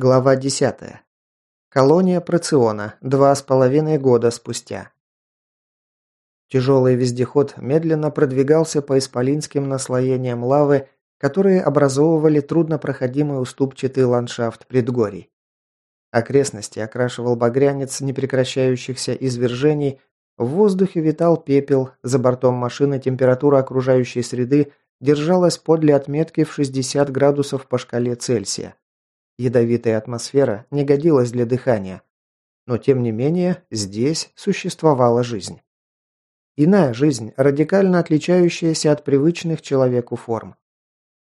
Глава 10. Колония Проциона. Два с половиной года спустя. Тяжелый вездеход медленно продвигался по исполинским наслоениям лавы, которые образовывали труднопроходимый уступчатый ландшафт предгорий. Окрестности окрашивал багрянец непрекращающихся извержений, в воздухе витал пепел, за бортом машины температура окружающей среды держалась подле отметки в 60 градусов по шкале Цельсия. Ядовитая атмосфера не годилась для дыхания. Но тем не менее, здесь существовала жизнь. Иная жизнь, радикально отличающаяся от привычных человеку форм.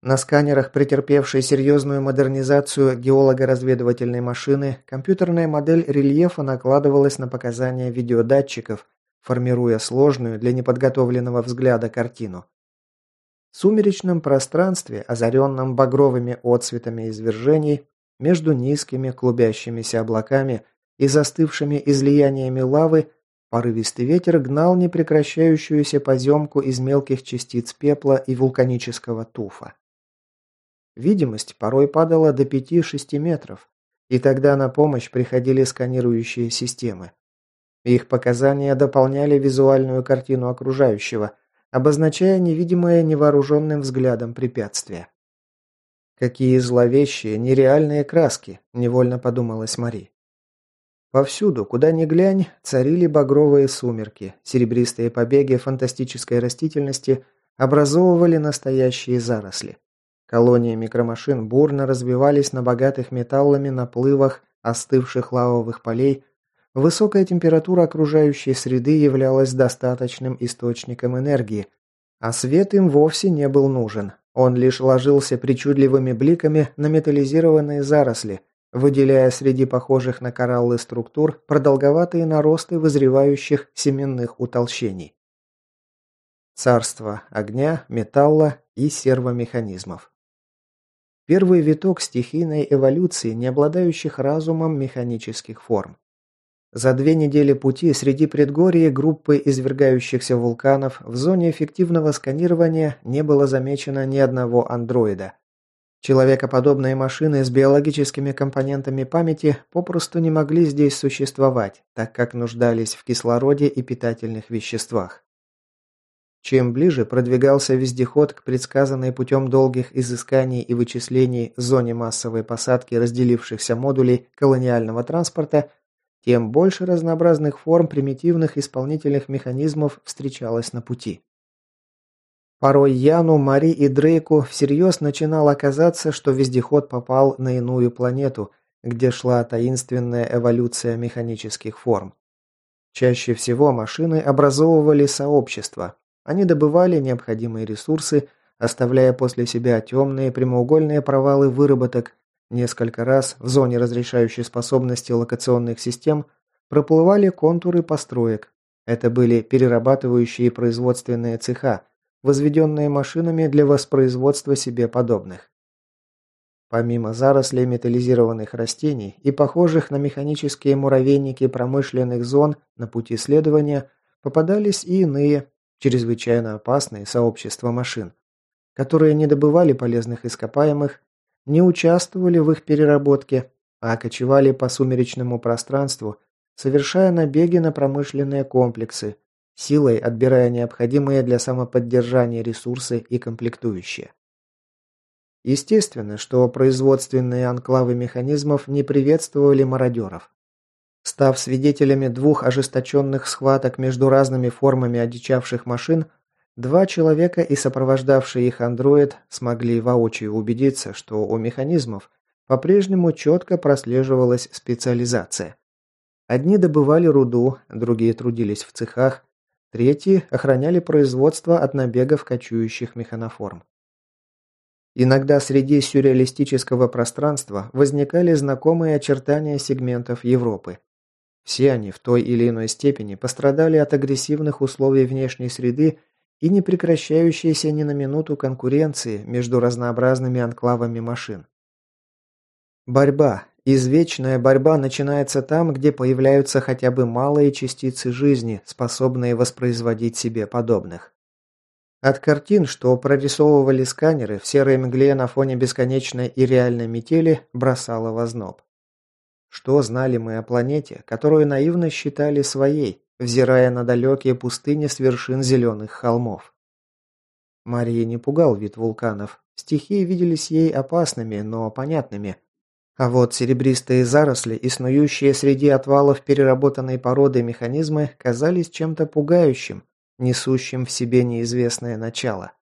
На сканерах, претерпевшей серьезную модернизацию геолого-разведывательной машины, компьютерная модель рельефа накладывалась на показания видеодатчиков, формируя сложную для неподготовленного взгляда картину. В сумеречном пространстве, озаренном багровыми отцветами извержений, между низкими клубящимися облаками и застывшими излияниями лавы порывистый ветер гнал непрекращающуюся поземку из мелких частиц пепла и вулканического туфа. Видимость порой падала до 5-6 метров, и тогда на помощь приходили сканирующие системы. Их показания дополняли визуальную картину окружающего, обозначая невидимое невооруженным взглядом препятствие. Какие зловещие, нереальные краски, невольно подумалась Мари. Повсюду, куда ни глянь, царили багровые сумерки, серебристые побеги фантастической растительности образовывали настоящие заросли. Колонии микромашин бурно развивались на богатых металлами наплывах остывших лавовых полей, высокая температура окружающей среды являлась достаточным источником энергии, а свет им вовсе не был нужен, он лишь ложился причудливыми бликами на металлизированные заросли, выделяя среди похожих на кораллы структур продолговатые наросты вызревающих семенных утолщений. Царство огня, металла и сервомеханизмов. Первый виток стихийной эволюции, не обладающих разумом механических форм. За две недели пути среди предгорий группы извергающихся вулканов в зоне эффективного сканирования не было замечено ни одного андроида. Человекоподобные машины с биологическими компонентами памяти попросту не могли здесь существовать, так как нуждались в кислороде и питательных веществах. Чем ближе продвигался вездеход к предсказанной путем долгих изысканий и вычислений зоне массовой посадки разделившихся модулей колониального транспорта – тем больше разнообразных форм примитивных исполнительных механизмов встречалось на пути. Порой Яну, Мари и Дрейку всерьез начинало казаться, что вездеход попал на иную планету, где шла таинственная эволюция механических форм. Чаще всего машины образовывали сообщества. Они добывали необходимые ресурсы, оставляя после себя темные прямоугольные провалы выработок Несколько раз в зоне разрешающей способности локационных систем проплывали контуры построек. Это были перерабатывающие производственные цеха, возведенные машинами для воспроизводства себе подобных. Помимо зарослей металлизированных растений и похожих на механические муравейники промышленных зон на пути следования, попадались и иные, чрезвычайно опасные сообщества машин, которые не добывали полезных ископаемых не участвовали в их переработке, а кочевали по сумеречному пространству, совершая набеги на промышленные комплексы, силой отбирая необходимые для самоподдержания ресурсы и комплектующие. Естественно, что производственные анклавы механизмов не приветствовали мародеров. Став свидетелями двух ожесточенных схваток между разными формами одичавших машин, Два человека и сопровождавший их андроид смогли воочию убедиться, что у механизмов по-прежнему четко прослеживалась специализация. Одни добывали руду, другие трудились в цехах, третьи охраняли производство от набегов кочующих механоформ. Иногда среди сюрреалистического пространства возникали знакомые очертания сегментов Европы. Все они в той или иной степени пострадали от агрессивных условий внешней среды и непрекращающейся ни на минуту конкуренции между разнообразными анклавами машин. Борьба, извечная борьба начинается там, где появляются хотя бы малые частицы жизни, способные воспроизводить себе подобных. От картин, что прорисовывали сканеры в серой мгле на фоне бесконечной и реальной метели, бросало в озноб. Что знали мы о планете, которую наивно считали своей, взирая на далекие пустыни с вершин зеленых холмов? Марии не пугал вид вулканов. Стихии виделись ей опасными, но понятными. А вот серебристые заросли и снующие среди отвалов переработанной породы механизмы казались чем-то пугающим, несущим в себе неизвестное начало.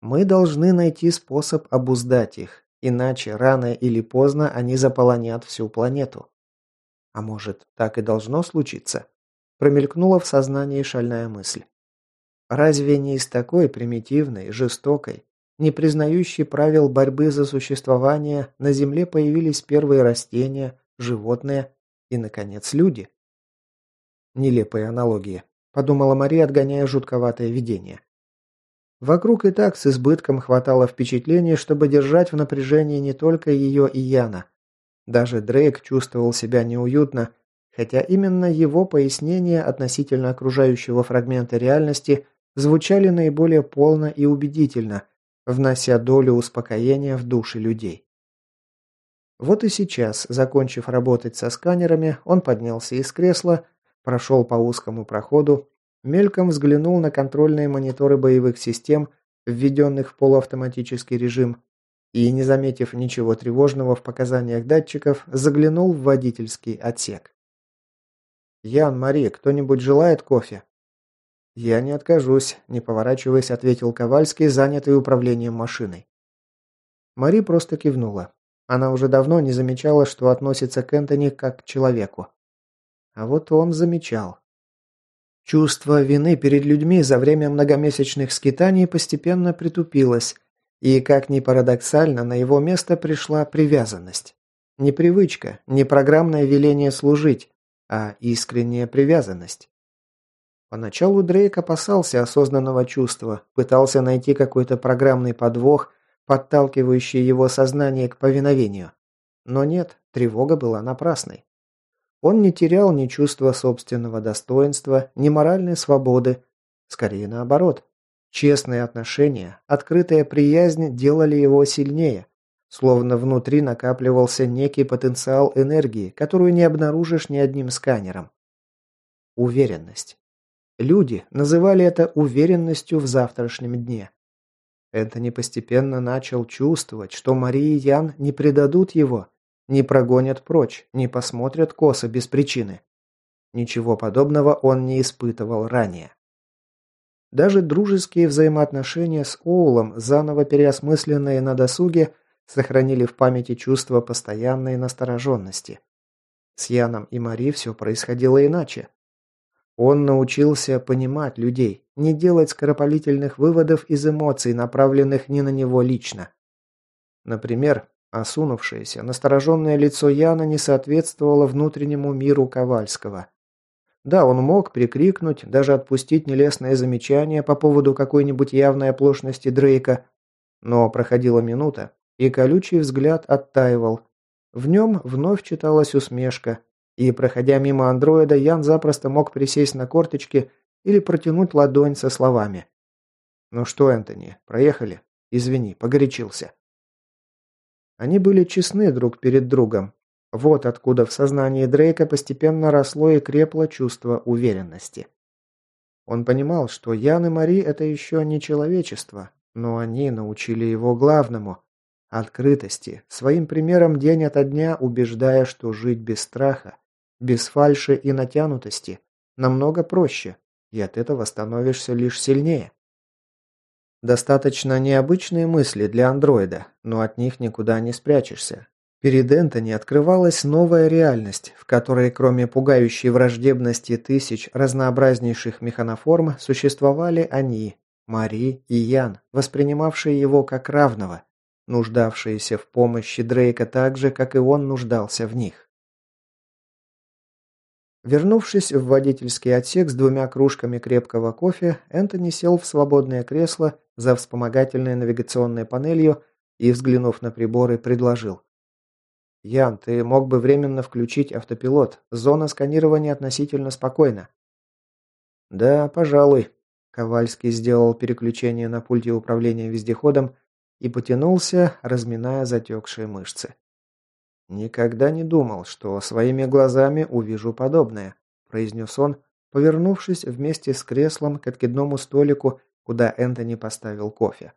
Мы должны найти способ обуздать их, иначе рано или поздно они заполонят всю планету. А может, так и должно случиться? Промелькнула в сознании шальная мысль. Разве не из такой примитивной, жестокой, не признающей правил борьбы за существование, на Земле появились первые растения, животные и, наконец, люди? Нелепые аналогии подумала Мария, отгоняя жутковатое видение. Вокруг и так с избытком хватало впечатлений, чтобы держать в напряжении не только ее и Яна. Даже Дрейк чувствовал себя неуютно, хотя именно его пояснения относительно окружающего фрагмента реальности звучали наиболее полно и убедительно, внося долю успокоения в души людей. Вот и сейчас, закончив работать со сканерами, он поднялся из кресла, прошел по узкому проходу, мельком взглянул на контрольные мониторы боевых систем, введенных в полуавтоматический режим, и, не заметив ничего тревожного в показаниях датчиков, заглянул в водительский отсек. «Ян, Мари, кто-нибудь желает кофе?» «Я не откажусь», – не поворачиваясь, ответил Ковальский, занятый управлением машиной. Мари просто кивнула. Она уже давно не замечала, что относится к Энтони как к человеку. А вот он замечал. Чувство вины перед людьми за время многомесячных скитаний постепенно притупилось, и, как ни парадоксально, на его место пришла привязанность. Не привычка, не программное веление служить, а искренняя привязанность. Поначалу Дрейк опасался осознанного чувства, пытался найти какой-то программный подвох, подталкивающий его сознание к повиновению. Но нет, тревога была напрасной. Он не терял ни чувства собственного достоинства, ни моральной свободы. Скорее наоборот. Честные отношения, открытая приязнь делали его сильнее. Словно внутри накапливался некий потенциал энергии, которую не обнаружишь ни одним сканером. Уверенность. Люди называли это уверенностью в завтрашнем дне. Энтони постепенно начал чувствовать, что Мария и Ян не предадут его, не прогонят прочь, не посмотрят косо без причины. Ничего подобного он не испытывал ранее. Даже дружеские взаимоотношения с Оулом, заново переосмысленные на досуге, сохранили в памяти чувство постоянной настороженности. С Яном и Мари все происходило иначе. Он научился понимать людей, не делать скоропалительных выводов из эмоций, направленных не на него лично. Например, Осунувшееся, настороженное лицо Яна не соответствовало внутреннему миру Ковальского. Да, он мог прикрикнуть, даже отпустить нелестное замечание по поводу какой-нибудь явной оплошности Дрейка, но проходила минута, и колючий взгляд оттаивал. В нем вновь читалась усмешка, и, проходя мимо андроида, Ян запросто мог присесть на корточки или протянуть ладонь со словами. «Ну что, Энтони, проехали? Извини, погорячился». Они были честны друг перед другом. Вот откуда в сознании Дрейка постепенно росло и крепло чувство уверенности. Он понимал, что Ян и Мари – это еще не человечество, но они научили его главному – открытости, своим примером день ото дня убеждая, что жить без страха, без фальши и натянутости намного проще, и от этого становишься лишь сильнее. Достаточно необычные мысли для андроида, но от них никуда не спрячешься. Перед Энтони открывалась новая реальность, в которой кроме пугающей враждебности тысяч разнообразнейших механоформ существовали они, Мари и Ян, воспринимавшие его как равного, нуждавшиеся в помощи Дрейка так же, как и он нуждался в них. Вернувшись в водительский отсек с двумя кружками крепкого кофе, Энтони сел в свободное кресло за вспомогательной навигационной панелью и, взглянув на приборы, предложил. «Ян, ты мог бы временно включить автопилот. Зона сканирования относительно спокойна». «Да, пожалуй». Ковальский сделал переключение на пульте управления вездеходом и потянулся, разминая затекшие мышцы. «Никогда не думал, что своими глазами увижу подобное», – произнес он, повернувшись вместе с креслом к откидному столику, куда Энтони поставил кофе.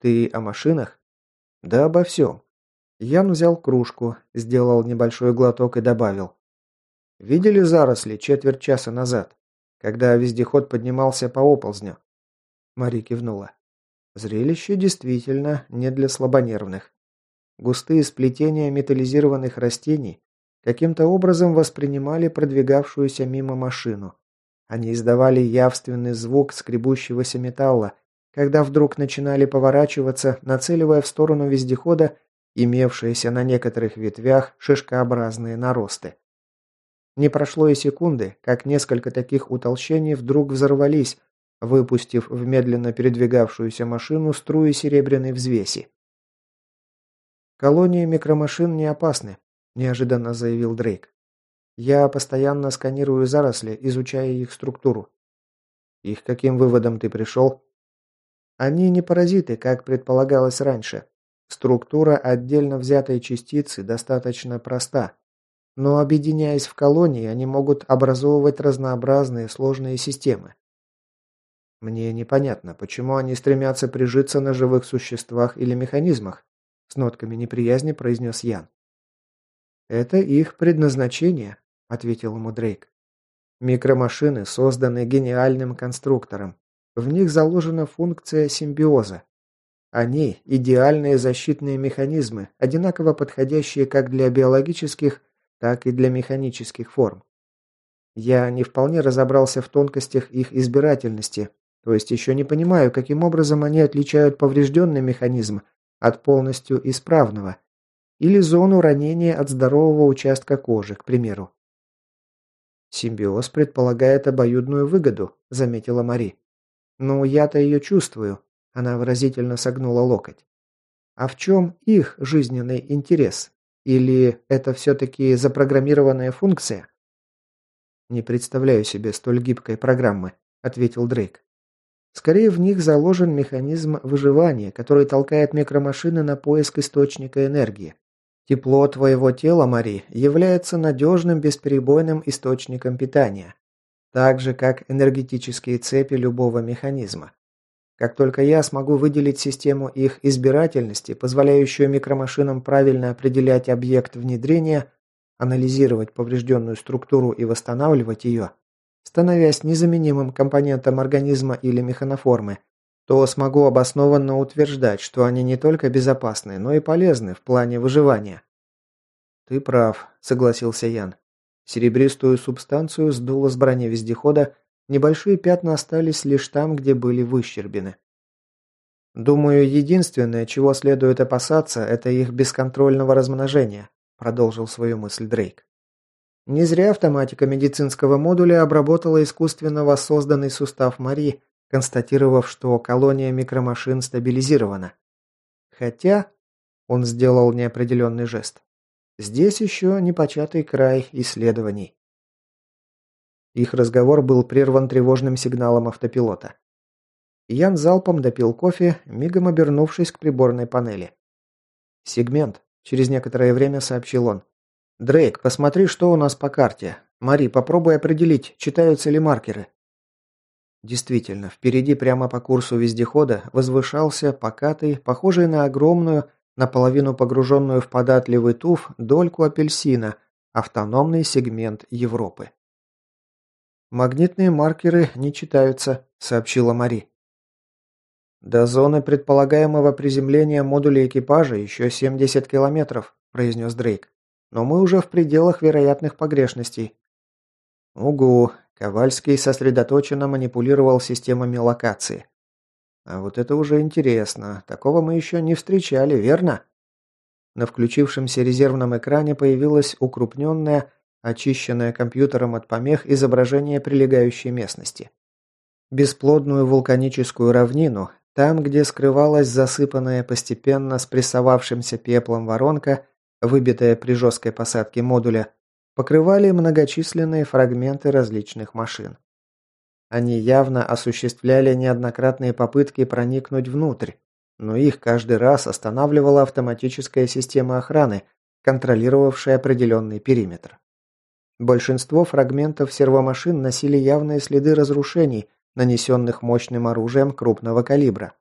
«Ты о машинах?» «Да обо всем». Ян взял кружку, сделал небольшой глоток и добавил. «Видели заросли четверть часа назад, когда вездеход поднимался по оползню?» Мари кивнула. Зрелище действительно не для слабонервных. Густые сплетения металлизированных растений каким-то образом воспринимали продвигавшуюся мимо машину. Они издавали явственный звук скребущегося металла, когда вдруг начинали поворачиваться, нацеливая в сторону вездехода имевшиеся на некоторых ветвях шишкообразные наросты. Не прошло и секунды, как несколько таких утолщений вдруг взорвались, выпустив в медленно передвигавшуюся машину струи серебряной взвеси. «Колонии микромашин не опасны», – неожиданно заявил Дрейк. «Я постоянно сканирую заросли, изучая их структуру». «И к каким выводам ты пришел?» «Они не паразиты, как предполагалось раньше. Структура отдельно взятой частицы достаточно проста. Но объединяясь в колонии, они могут образовывать разнообразные сложные системы. Мне непонятно, почему они стремятся прижиться на живых существах или механизмах, с нотками неприязни произнес Ян. «Это их предназначение», — ответил ему Дрейк. «Микромашины созданы гениальным конструктором. В них заложена функция симбиоза. Они – идеальные защитные механизмы, одинаково подходящие как для биологических, так и для механических форм. Я не вполне разобрался в тонкостях их избирательности, то есть еще не понимаю, каким образом они отличают поврежденный механизм от полностью исправного, или зону ранения от здорового участка кожи, к примеру. «Симбиоз предполагает обоюдную выгоду», – заметила Мари. «Но я-то ее чувствую», – она выразительно согнула локоть. «А в чем их жизненный интерес? Или это все-таки запрограммированная функция?» «Не представляю себе столь гибкой программы», – ответил Дрейк. Скорее в них заложен механизм выживания, который толкает микромашины на поиск источника энергии. Тепло твоего тела, Мари, является надежным бесперебойным источником питания, так же как энергетические цепи любого механизма. Как только я смогу выделить систему их избирательности, позволяющую микромашинам правильно определять объект внедрения, анализировать поврежденную структуру и восстанавливать ее, становясь незаменимым компонентом организма или механоформы, то смогу обоснованно утверждать, что они не только безопасны, но и полезны в плане выживания. «Ты прав», – согласился Ян. Серебристую субстанцию сдуло с брони вездехода, небольшие пятна остались лишь там, где были выщербины. «Думаю, единственное, чего следует опасаться, это их бесконтрольного размножения», – продолжил свою мысль Дрейк. Не зря автоматика медицинского модуля обработала искусственно воссозданный сустав Мари, констатировав, что колония микромашин стабилизирована. Хотя, он сделал неопределенный жест, здесь еще непочатый край исследований. Их разговор был прерван тревожным сигналом автопилота. Ян залпом допил кофе, мигом обернувшись к приборной панели. «Сегмент», – через некоторое время сообщил он. «Дрейк, посмотри, что у нас по карте. Мари, попробуй определить, читаются ли маркеры». Действительно, впереди прямо по курсу вездехода возвышался покатый, похожий на огромную, наполовину погруженную в податливый туф, дольку апельсина, автономный сегмент Европы. «Магнитные маркеры не читаются», — сообщила Мари. «До зоны предполагаемого приземления модуля экипажа еще 70 километров», – произнес Дрейк но мы уже в пределах вероятных погрешностей. Угу, Ковальский сосредоточенно манипулировал системами локации. А вот это уже интересно. Такого мы еще не встречали, верно? На включившемся резервном экране появилось укрупненное, очищенное компьютером от помех изображение прилегающей местности. Бесплодную вулканическую равнину, там, где скрывалась засыпанная постепенно спрессовавшимся пеплом воронка, выбитая при жесткой посадке модуля, покрывали многочисленные фрагменты различных машин. Они явно осуществляли неоднократные попытки проникнуть внутрь, но их каждый раз останавливала автоматическая система охраны, контролировавшая определенный периметр. Большинство фрагментов сервомашин носили явные следы разрушений, нанесенных мощным оружием крупного калибра.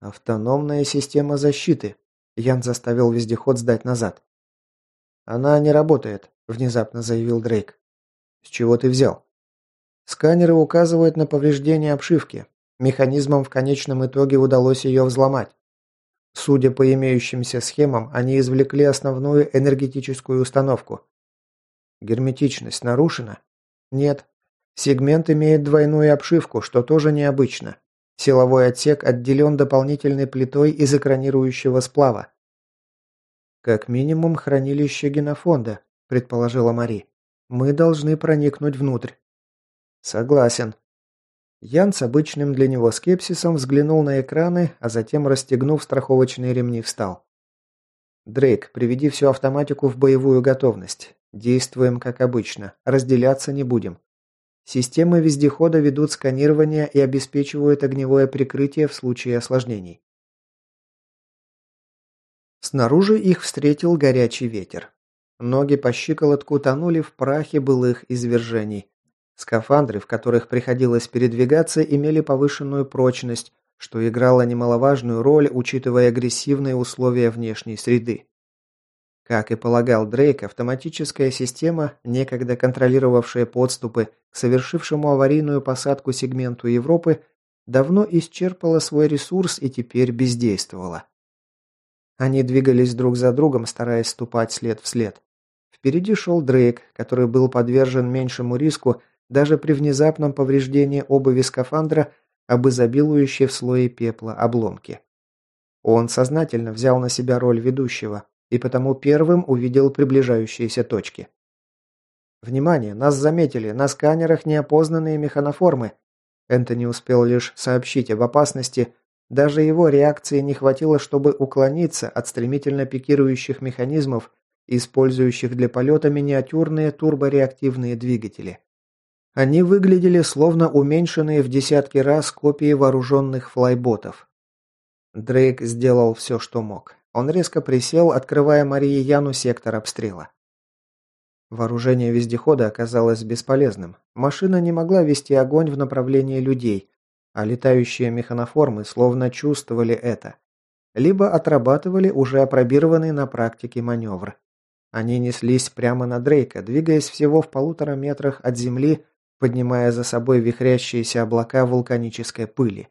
«Автономная система защиты», – Ян заставил вездеход сдать назад. «Она не работает», – внезапно заявил Дрейк. «С чего ты взял?» «Сканеры указывают на повреждение обшивки. Механизмам в конечном итоге удалось ее взломать. Судя по имеющимся схемам, они извлекли основную энергетическую установку. Герметичность нарушена? Нет. Сегмент имеет двойную обшивку, что тоже необычно. Силовой отсек отделен дополнительной плитой из экранирующего сплава. «Как минимум хранилище генофонда», – предположила Мари. «Мы должны проникнуть внутрь». «Согласен», Ян с обычным для него скепсисом взглянул на экраны, а затем, расстегнув страховочные ремни, встал. «Дрейк, приведи всю автоматику в боевую готовность. Действуем как обычно. Разделяться не будем. Системы вездехода ведут сканирование и обеспечивают огневое прикрытие в случае осложнений». Снаружи их встретил горячий ветер. Ноги по щиколотку тонули в прахе былых извержений. Скафандры, в которых приходилось передвигаться, имели повышенную прочность, что играло немаловажную роль, учитывая агрессивные условия внешней среды. Как и полагал Дрейк, автоматическая система, некогда контролировавшая подступы к совершившему аварийную посадку сегменту Европы, давно исчерпала свой ресурс и теперь бездействовала. Они двигались друг за другом, стараясь ступать след в след. Впереди шел Дрейк, который был подвержен меньшему риску даже при внезапном повреждении обуви скафандра об изобилующей в слое пепла обломки. Он сознательно взял на себя роль ведущего и потому первым увидел приближающиеся точки. «Внимание! Нас заметили! На сканерах неопознанные механоформы!» Энтони успел лишь сообщить об опасности, даже его реакции не хватило, чтобы уклониться от стремительно пикирующих механизмов, использующих для полета миниатюрные турбореактивные двигатели. Они выглядели словно уменьшенные в десятки раз копии вооруженных флайботов. Дрейк сделал все, что мог. Он резко присел, открывая Марии Яну сектор обстрела. Вооружение вездехода оказалось бесполезным. Машина не могла вести огонь в направлении людей, а летающие механоформы словно чувствовали это. Либо отрабатывали уже опробированный на практике маневр. Они неслись прямо на Дрейка, двигаясь всего в полутора метрах от земли поднимая за собой вихрящиеся облака вулканической пыли.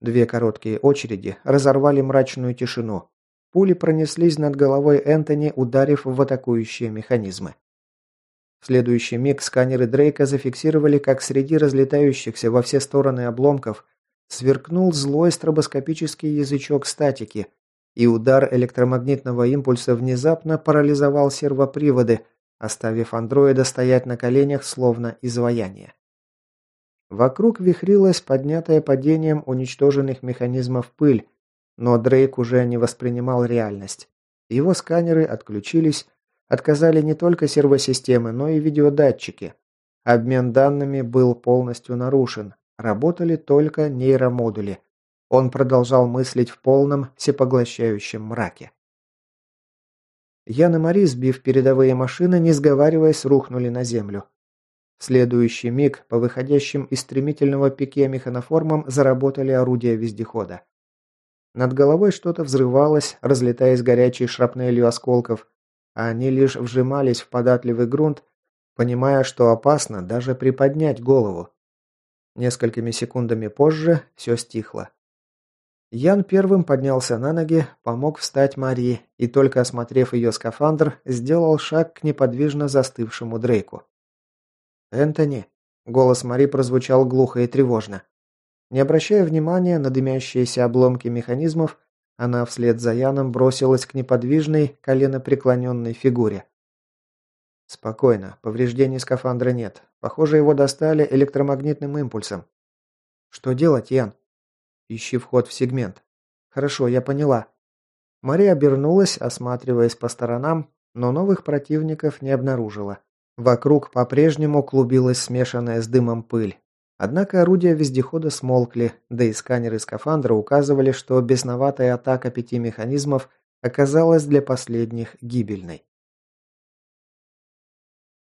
Две короткие очереди разорвали мрачную тишину. Пули пронеслись над головой Энтони, ударив в атакующие механизмы. В следующий миг сканеры Дрейка зафиксировали, как среди разлетающихся во все стороны обломков сверкнул злой стробоскопический язычок статики, и удар электромагнитного импульса внезапно парализовал сервоприводы, оставив андроида стоять на коленях, словно изваяние. Вокруг вихрилась поднятая падением уничтоженных механизмов пыль, но Дрейк уже не воспринимал реальность. Его сканеры отключились, отказали не только сервосистемы, но и видеодатчики. Обмен данными был полностью нарушен, работали только нейромодули. Он продолжал мыслить в полном всепоглощающем мраке. Ян и Мари, сбив передовые машины, не сговариваясь, рухнули на землю. Следующий миг по выходящим из стремительного пике механоформам заработали орудия вездехода. Над головой что-то взрывалось, разлетаясь горячей шрапнелью осколков, а они лишь вжимались в податливый грунт, понимая, что опасно даже приподнять голову. Несколькими секундами позже все стихло. Ян первым поднялся на ноги, помог встать Марии и, только осмотрев ее скафандр, сделал шаг к неподвижно застывшему Дрейку. «Энтони!» – голос Мари прозвучал глухо и тревожно. Не обращая внимания на дымящиеся обломки механизмов, она вслед за Яном бросилась к неподвижной, коленопреклоненной фигуре. «Спокойно, повреждений скафандра нет. Похоже, его достали электромагнитным импульсом». «Что делать, Ян?» Ищи вход в сегмент. Хорошо, я поняла. Мария обернулась, осматриваясь по сторонам, но новых противников не обнаружила. Вокруг по-прежнему клубилась смешанная с дымом пыль. Однако орудия вездехода смолкли, да и сканеры скафандра указывали, что бесноватая атака пяти механизмов оказалась для последних гибельной.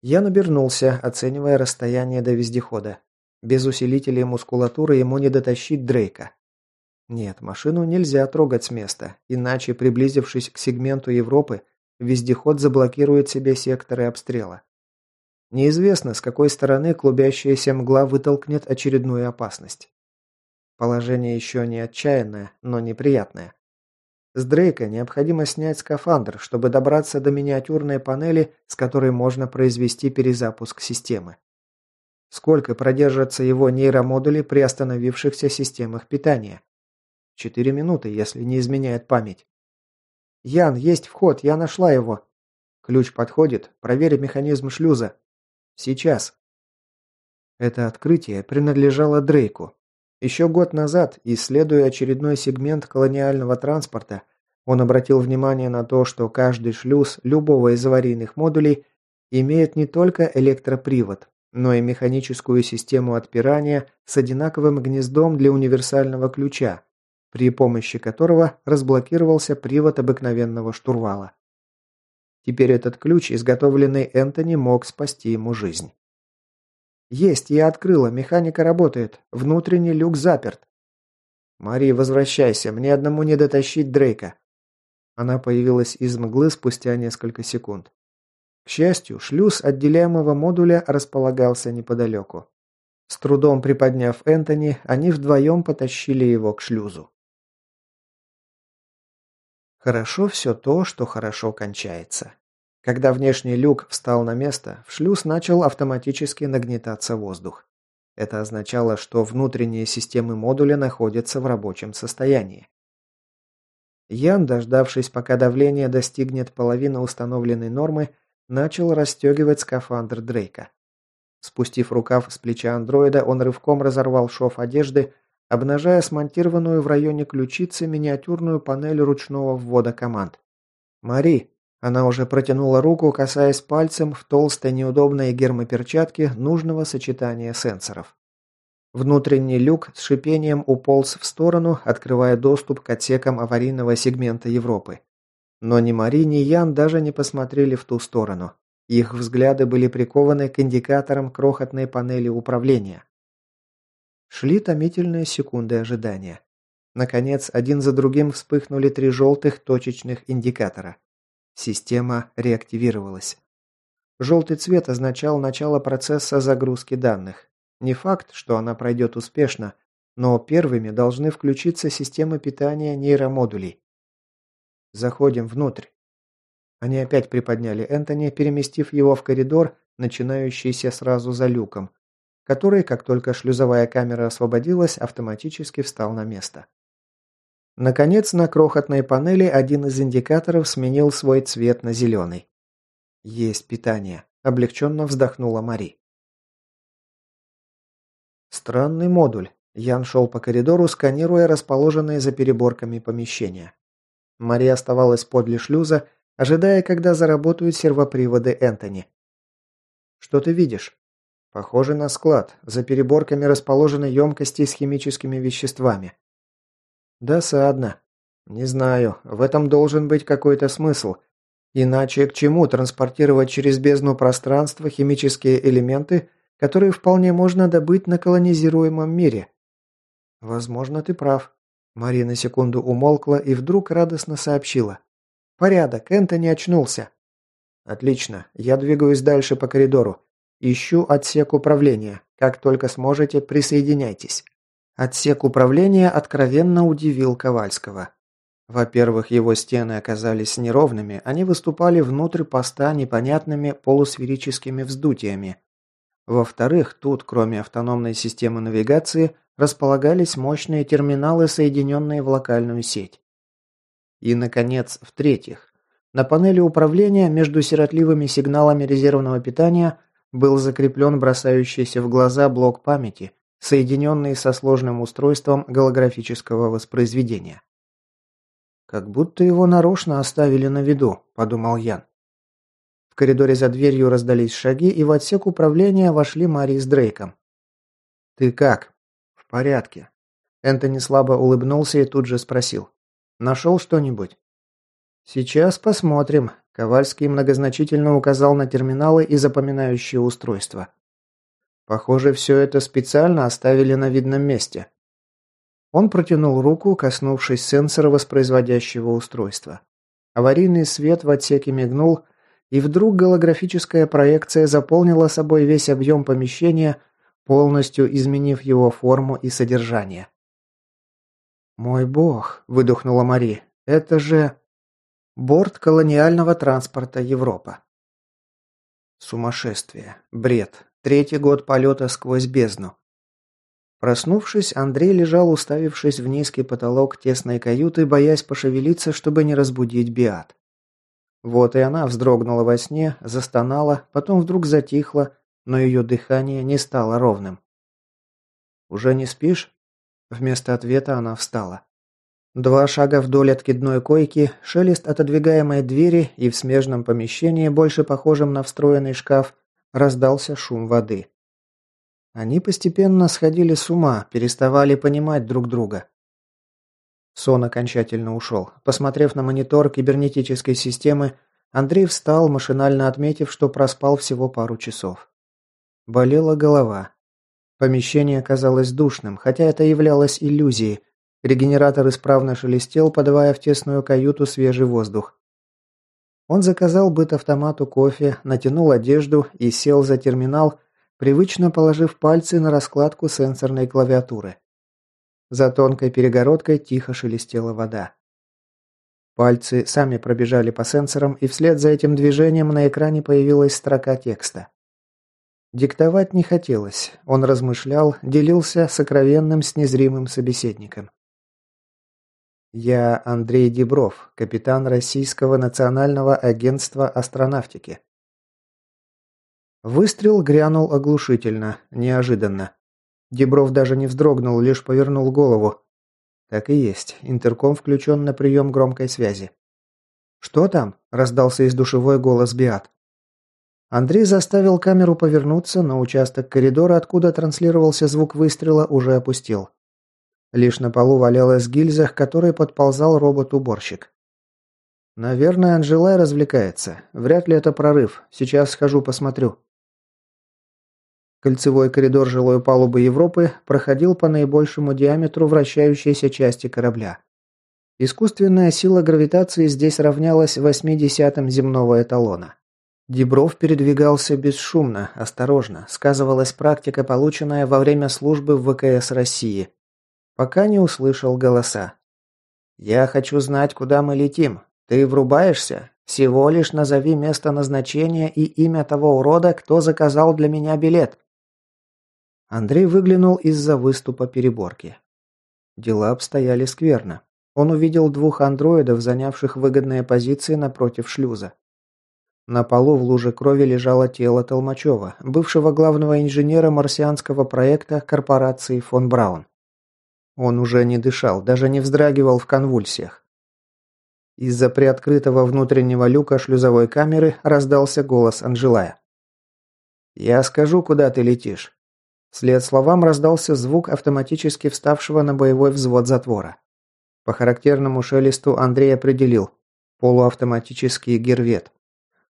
Я набернулся, оценивая расстояние до вездехода. Без усилителей мускулатуры ему не дотащить Дрейка. Нет, машину нельзя трогать с места, иначе, приблизившись к сегменту Европы, вездеход заблокирует себе секторы обстрела. Неизвестно, с какой стороны клубящаяся мгла вытолкнет очередную опасность. Положение еще не отчаянное, но неприятное. С Дрейка необходимо снять скафандр, чтобы добраться до миниатюрной панели, с которой можно произвести перезапуск системы. Сколько продержатся его нейромодули при остановившихся системах питания? Четыре минуты, если не изменяет память. «Ян, есть вход, я нашла его». Ключ подходит, проверь механизм шлюза. Сейчас. Это открытие принадлежало Дрейку. Еще год назад, исследуя очередной сегмент колониального транспорта, он обратил внимание на то, что каждый шлюз любого из аварийных модулей имеет не только электропривод, но и механическую систему отпирания с одинаковым гнездом для универсального ключа, при помощи которого разблокировался привод обыкновенного штурвала. Теперь этот ключ, изготовленный Энтони, мог спасти ему жизнь. «Есть, я открыла, механика работает. Внутренний люк заперт». «Мари, возвращайся, мне одному не дотащить Дрейка». Она появилась из мглы спустя несколько секунд. К счастью, шлюз отделяемого модуля располагался неподалеку. С трудом приподняв Энтони, они вдвоем потащили его к шлюзу. Хорошо все то, что хорошо кончается. Когда внешний люк встал на место, в шлюз начал автоматически нагнетаться воздух. Это означало, что внутренние системы модуля находятся в рабочем состоянии. Ян, дождавшись, пока давление достигнет половины установленной нормы, начал расстегивать скафандр Дрейка. Спустив рукав с плеча андроида, он рывком разорвал шов одежды, обнажая смонтированную в районе ключицы миниатюрную панель ручного ввода команд. «Мари!» Она уже протянула руку, касаясь пальцем в толстой неудобной гермоперчатке нужного сочетания сенсоров. Внутренний люк с шипением уполз в сторону, открывая доступ к отсекам аварийного сегмента Европы. Но ни Мари, ни Ян даже не посмотрели в ту сторону. Их взгляды были прикованы к индикаторам крохотной панели управления. Шли томительные секунды ожидания. Наконец, один за другим вспыхнули три желтых точечных индикатора. Система реактивировалась. Желтый цвет означал начало процесса загрузки данных. Не факт, что она пройдет успешно, но первыми должны включиться системы питания нейромодулей. Заходим внутрь. Они опять приподняли Энтони, переместив его в коридор, начинающийся сразу за люком, который, как только шлюзовая камера освободилась, автоматически встал на место. Наконец, на крохотной панели один из индикаторов сменил свой цвет на зеленый. «Есть питание», – облегченно вздохнула Мари. Странный модуль. Ян шел по коридору, сканируя расположенные за переборками помещения. Мари оставалась подле шлюза, ожидая, когда заработают сервоприводы Энтони. «Что ты видишь?» Похоже на склад. За переборками расположены емкости с химическими веществами. Досадно. Не знаю, в этом должен быть какой-то смысл. Иначе к чему транспортировать через бездну пространства химические элементы, которые вполне можно добыть на колонизируемом мире? Возможно, ты прав. Мария на секунду умолкла и вдруг радостно сообщила. «Порядок, Энтони очнулся». «Отлично, я двигаюсь дальше по коридору. Ищу отсек управления. Как только сможете, присоединяйтесь. Отсек управления откровенно удивил Ковальского. Во-первых, его стены оказались неровными, они выступали внутрь поста непонятными полусферическими вздутиями. Во-вторых, тут, кроме автономной системы навигации, располагались мощные терминалы, соединенные в локальную сеть. И, наконец, в-третьих, на панели управления между сиротливыми сигналами резервного питания был закреплен бросающийся в глаза блок памяти, соединенный со сложным устройством голографического воспроизведения. «Как будто его нарочно оставили на виду», – подумал Ян. В коридоре за дверью раздались шаги, и в отсек управления вошли Мари с Дрейком. «Ты как?» «В порядке». Энтони слабо улыбнулся и тут же спросил. «Нашел что-нибудь?» «Сейчас посмотрим», – Ковальский многозначительно указал на терминалы и запоминающие устройства. «Похоже, все это специально оставили на видном месте». Он протянул руку, коснувшись сенсора воспроизводящего устройства. Аварийный свет в отсеке мигнул, и вдруг голографическая проекция заполнила собой весь объем помещения, полностью изменив его форму и содержание. «Мой бог!» – выдохнула Мари. «Это же...» «Борт колониального транспорта Европа». Сумасшествие. Бред. Третий год полета сквозь бездну. Проснувшись, Андрей лежал, уставившись в низкий потолок тесной каюты, боясь пошевелиться, чтобы не разбудить Биат. Вот и она вздрогнула во сне, застонала, потом вдруг затихла, но ее дыхание не стало ровным. «Уже не спишь?» Вместо ответа она встала. Два шага вдоль откидной койки, шелест отодвигаемой двери и в смежном помещении, больше похожем на встроенный шкаф, раздался шум воды. Они постепенно сходили с ума, переставали понимать друг друга. Сон окончательно ушел. Посмотрев на монитор кибернетической системы, Андрей встал, машинально отметив, что проспал всего пару часов. Болела голова. Помещение казалось душным, хотя это являлось иллюзией. Регенератор исправно шелестел, подавая в тесную каюту свежий воздух. Он заказал быт-автомату кофе, натянул одежду и сел за терминал, привычно положив пальцы на раскладку сенсорной клавиатуры. За тонкой перегородкой тихо шелестела вода. Пальцы сами пробежали по сенсорам, и вслед за этим движением на экране появилась строка текста. Диктовать не хотелось. Он размышлял, делился сокровенным с незримым собеседником. «Я Андрей Дебров, капитан Российского национального агентства астронавтики». Выстрел грянул оглушительно, неожиданно. Дебров даже не вздрогнул, лишь повернул голову. Так и есть, интерком включен на прием громкой связи. «Что там?» – раздался из душевой голос Биат. Андрей заставил камеру повернуться, но участок коридора, откуда транслировался звук выстрела, уже опустил. Лишь на полу валялась гильза, к которой подползал робот-уборщик. «Наверное, Анжелай развлекается. Вряд ли это прорыв. Сейчас схожу посмотрю». Кольцевой коридор жилой палубы Европы проходил по наибольшему диаметру вращающейся части корабля. Искусственная сила гравитации здесь равнялась 80 земного эталона. Дебров передвигался бесшумно, осторожно, сказывалась практика, полученная во время службы в ВКС России. Пока не услышал голоса. «Я хочу знать, куда мы летим. Ты врубаешься? Всего лишь назови место назначения и имя того урода, кто заказал для меня билет». Андрей выглянул из-за выступа переборки. Дела обстояли скверно. Он увидел двух андроидов, занявших выгодные позиции напротив шлюза. На полу в луже крови лежало тело Толмачева, бывшего главного инженера марсианского проекта корпорации фон Браун. Он уже не дышал, даже не вздрагивал в конвульсиях. Из-за приоткрытого внутреннего люка шлюзовой камеры раздался голос Анжелая. «Я скажу, куда ты летишь». Вслед словам раздался звук автоматически вставшего на боевой взвод затвора. По характерному шелесту Андрей определил – полуавтоматический гервет.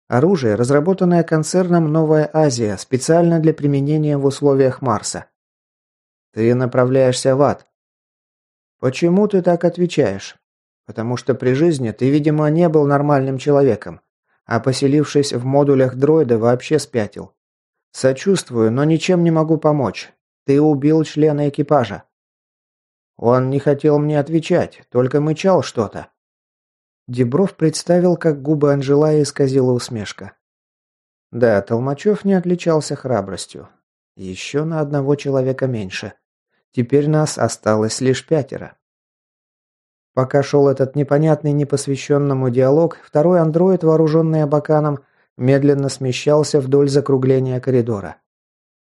Оружие, разработанное концерном «Новая Азия» специально для применения в условиях Марса. Ты направляешься в ад. Почему ты так отвечаешь? Потому что при жизни ты, видимо, не был нормальным человеком, а поселившись в модулях дроида, вообще спятил. Сочувствую, но ничем не могу помочь. Ты убил члена экипажа. Он не хотел мне отвечать, только мычал что-то. Дебров представил, как губы Анжелая исказила усмешка. Да, Толмачев не отличался храбростью. Еще на одного человека меньше. Теперь нас осталось лишь пятеро. Пока шел этот непонятный непосвященному диалог, второй андроид, вооруженный абаканом, медленно смещался вдоль закругления коридора.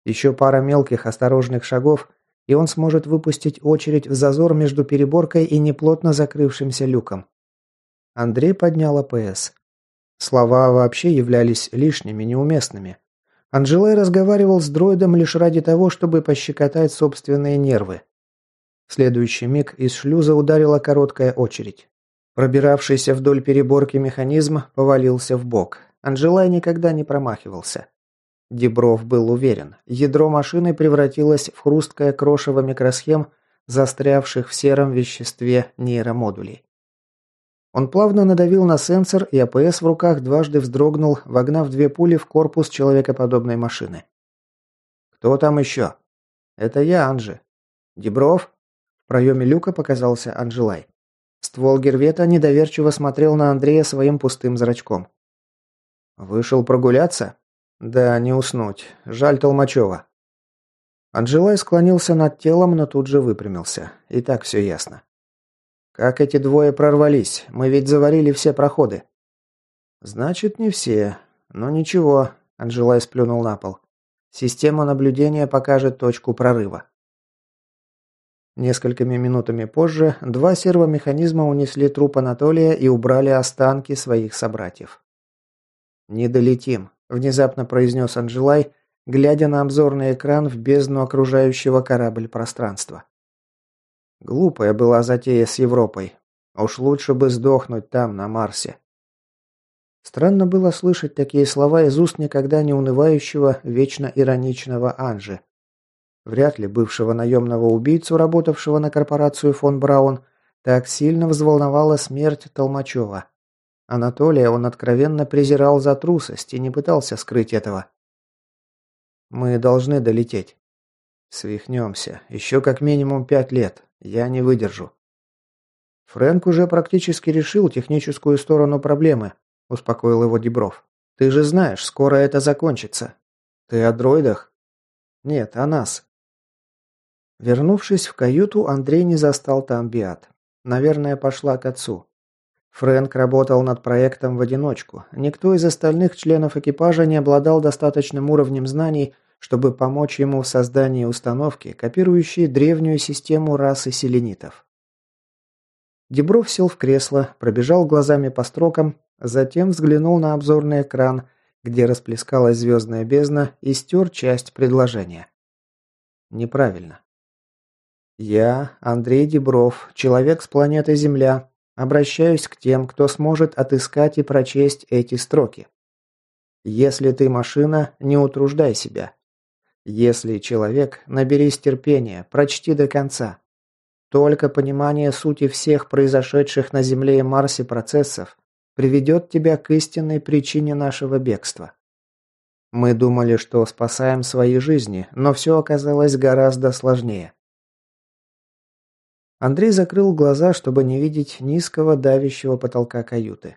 Еще пара мелких осторожных шагов, и он сможет выпустить очередь в зазор между переборкой и неплотно закрывшимся люком. Андрей поднял АПС. Слова вообще являлись лишними, неуместными. Анжелай разговаривал с дроидом лишь ради того, чтобы пощекотать собственные нервы. В следующий миг из шлюза ударила короткая очередь. Пробиравшийся вдоль переборки механизм повалился в бок. Анжелай никогда не промахивался. Дебров был уверен, ядро машины превратилось в хрусткое крошево микросхем, застрявших в сером веществе нейромодулей. Он плавно надавил на сенсор, и АПС в руках дважды вздрогнул, вогнав две пули в корпус человекоподобной машины. «Кто там еще?» «Это я, Анжи». «Дебров?» В проеме люка показался Анжелай. Ствол Гервета недоверчиво смотрел на Андрея своим пустым зрачком. «Вышел прогуляться?» «Да, не уснуть. Жаль Толмачева». Анжелай склонился над телом, но тут же выпрямился. И так все ясно. «Как эти двое прорвались? Мы ведь заварили все проходы». «Значит, не все. Но ничего», – Анжелай сплюнул на пол. «Система наблюдения покажет точку прорыва». Несколькими минутами позже два сервомеханизма унесли труп Анатолия и убрали останки своих собратьев. «Не долетим», – внезапно произнес Анжелай, глядя на обзорный экран в бездну окружающего корабль пространства. Глупая была затея с Европой. Уж лучше бы сдохнуть там, на Марсе. Странно было слышать такие слова из уст никогда не унывающего, вечно ироничного Анжи. Вряд ли бывшего наемного убийцу, работавшего на корпорацию фон Браун, так сильно взволновала смерть Толмачева. Анатолия он откровенно презирал за трусость и не пытался скрыть этого. «Мы должны долететь». «Свихнемся. Еще как минимум пять лет. Я не выдержу». «Фрэнк уже практически решил техническую сторону проблемы», – успокоил его Дебров. «Ты же знаешь, скоро это закончится». «Ты о дроидах?» «Нет, о нас». Вернувшись в каюту, Андрей не застал там Биат. Наверное, пошла к отцу. Фрэнк работал над проектом в одиночку. Никто из остальных членов экипажа не обладал достаточным уровнем знаний, чтобы помочь ему в создании установки, копирующей древнюю систему расы селенитов. Дебров сел в кресло, пробежал глазами по строкам, затем взглянул на обзорный экран, где расплескалась звездная бездна, и стер часть предложения. Неправильно. Я, Андрей Дебров, человек с планеты Земля, Обращаюсь к тем, кто сможет отыскать и прочесть эти строки. Если ты машина, не утруждай себя. Если человек, наберись терпения, прочти до конца. Только понимание сути всех произошедших на Земле и Марсе процессов приведет тебя к истинной причине нашего бегства. Мы думали, что спасаем свои жизни, но все оказалось гораздо сложнее. Андрей закрыл глаза, чтобы не видеть низкого давящего потолка каюты.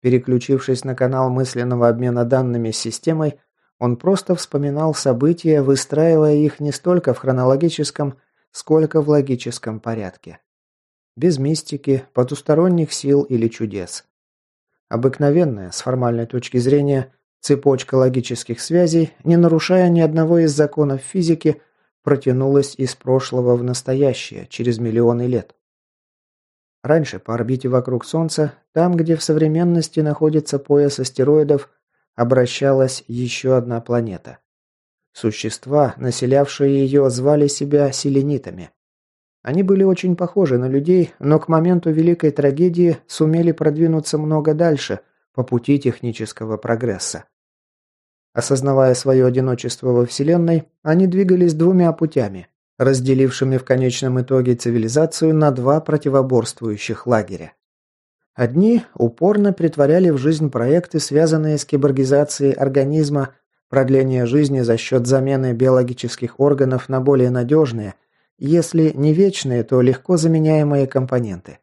Переключившись на канал мысленного обмена данными с системой, он просто вспоминал события, выстраивая их не столько в хронологическом, сколько в логическом порядке. Без мистики, потусторонних сил или чудес. Обыкновенная, с формальной точки зрения, цепочка логических связей, не нарушая ни одного из законов физики, протянулась из прошлого в настоящее, через миллионы лет. Раньше по орбите вокруг Солнца, там, где в современности находится пояс астероидов, обращалась еще одна планета. Существа, населявшие ее, звали себя селенитами. Они были очень похожи на людей, но к моменту Великой Трагедии сумели продвинуться много дальше по пути технического прогресса. Осознавая свое одиночество во Вселенной, они двигались двумя путями, разделившими в конечном итоге цивилизацию на два противоборствующих лагеря. Одни упорно притворяли в жизнь проекты, связанные с киборгизацией организма, продление жизни за счет замены биологических органов на более надежные, если не вечные, то легко заменяемые компоненты.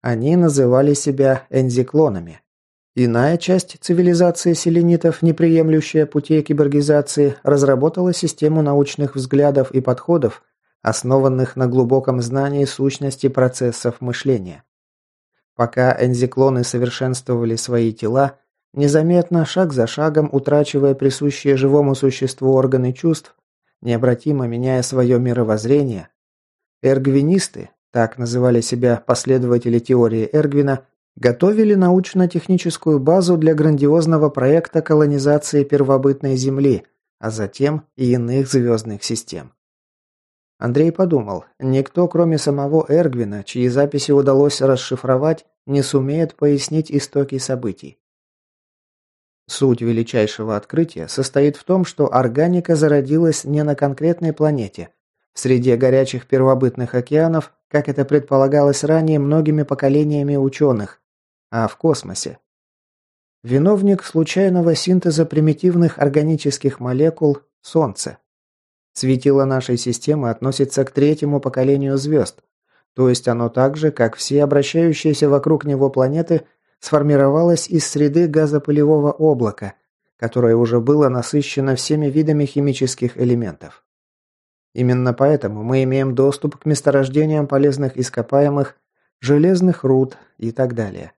Они называли себя энзиклонами. Иная часть цивилизации селенитов, не приемлющая путей киборгизации, разработала систему научных взглядов и подходов, основанных на глубоком знании сущности процессов мышления. Пока энзиклоны совершенствовали свои тела, незаметно, шаг за шагом утрачивая присущие живому существу органы чувств, необратимо меняя свое мировоззрение, эргвинисты, так называли себя последователи теории Эргвина, Готовили научно-техническую базу для грандиозного проекта колонизации первобытной Земли, а затем и иных звездных систем. Андрей подумал, никто, кроме самого Эргвина, чьи записи удалось расшифровать, не сумеет пояснить истоки событий. Суть величайшего открытия состоит в том, что органика зародилась не на конкретной планете, среди горячих первобытных океанов, как это предполагалось ранее многими поколениями ученых, а в космосе. Виновник случайного синтеза примитивных органических молекул – Солнце. Светило нашей системы относится к третьему поколению звезд, то есть оно так же, как все обращающиеся вокруг него планеты, сформировалось из среды газопылевого облака, которое уже было насыщено всеми видами химических элементов. Именно поэтому мы имеем доступ к месторождениям полезных ископаемых, железных руд и так далее.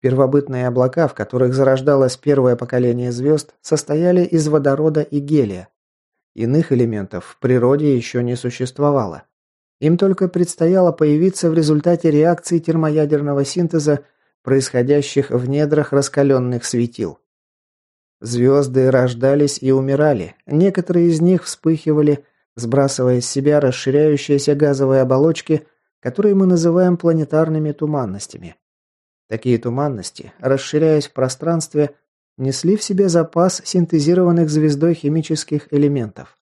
Первобытные облака, в которых зарождалось первое поколение звезд, состояли из водорода и гелия. Иных элементов в природе еще не существовало. Им только предстояло появиться в результате реакций термоядерного синтеза, происходящих в недрах раскаленных светил. Звезды рождались и умирали, некоторые из них вспыхивали, сбрасывая с себя расширяющиеся газовые оболочки, которые мы называем планетарными туманностями. Такие туманности, расширяясь в пространстве, несли в себе запас синтезированных звездой химических элементов.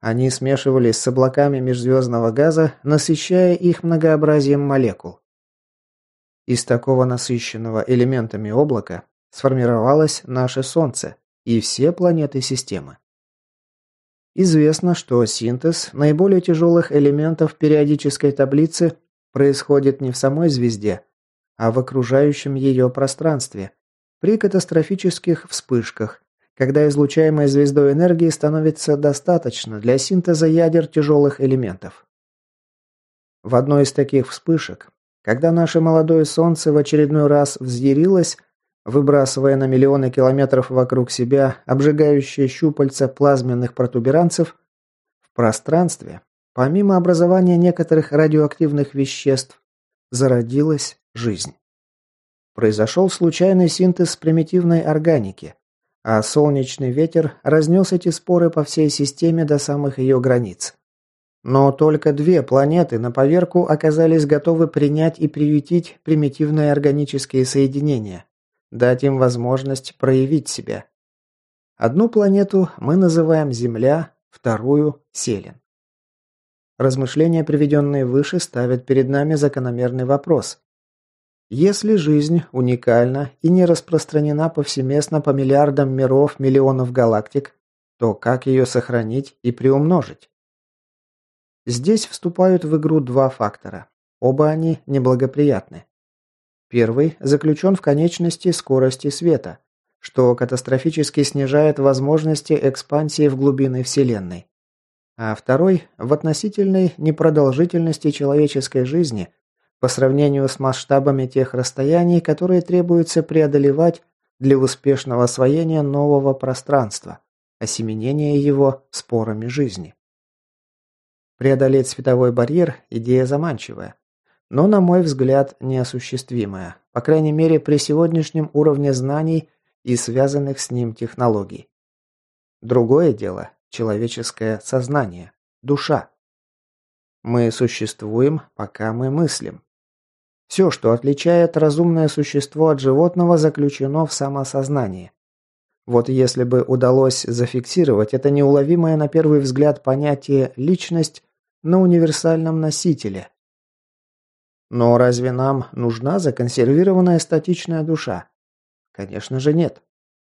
Они смешивались с облаками межзвездного газа, насыщая их многообразием молекул. Из такого насыщенного элементами облака сформировалось наше Солнце и все планеты системы. Известно, что синтез наиболее тяжелых элементов периодической таблицы происходит не в самой звезде, а в окружающем ее пространстве, при катастрофических вспышках, когда излучаемой звездой энергии становится достаточно для синтеза ядер тяжелых элементов. В одной из таких вспышек, когда наше молодое Солнце в очередной раз взъярилось, выбрасывая на миллионы километров вокруг себя обжигающие щупальца плазменных протуберанцев, в пространстве, помимо образования некоторых радиоактивных веществ, зародилась жизнь. Произошел случайный синтез примитивной органики, а солнечный ветер разнес эти споры по всей системе до самых ее границ. Но только две планеты на поверку оказались готовы принять и приютить примитивные органические соединения, дать им возможность проявить себя. Одну планету мы называем Земля, вторую – Селен. Размышления, приведенные выше, ставят перед нами закономерный вопрос. Если жизнь уникальна и не распространена повсеместно по миллиардам миров, миллионов галактик, то как ее сохранить и приумножить? Здесь вступают в игру два фактора. Оба они неблагоприятны. Первый заключен в конечности скорости света, что катастрофически снижает возможности экспансии в глубины Вселенной. А второй – в относительной непродолжительности человеческой жизни – по сравнению с масштабами тех расстояний, которые требуется преодолевать для успешного освоения нового пространства, осеменения его спорами жизни. Преодолеть световой барьер – идея заманчивая, но, на мой взгляд, неосуществимая, по крайней мере при сегодняшнем уровне знаний и связанных с ним технологий. Другое дело – человеческое сознание, душа. Мы существуем, пока мы мыслим. Все, что отличает разумное существо от животного, заключено в самосознании. Вот если бы удалось зафиксировать это неуловимое на первый взгляд понятие «личность» на универсальном носителе. Но разве нам нужна законсервированная статичная душа? Конечно же нет.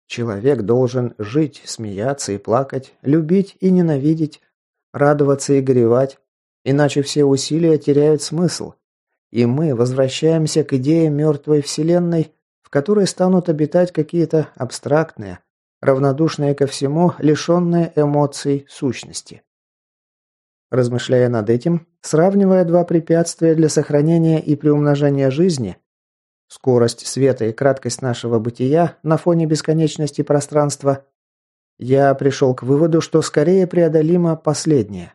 Человек должен жить, смеяться и плакать, любить и ненавидеть, радоваться и горевать, иначе все усилия теряют смысл, и мы возвращаемся к идее мертвой вселенной, в которой станут обитать какие-то абстрактные, равнодушные ко всему, лишенные эмоций сущности. Размышляя над этим, сравнивая два препятствия для сохранения и приумножения жизни, скорость света и краткость нашего бытия на фоне бесконечности пространства, я пришел к выводу, что скорее преодолимо последнее.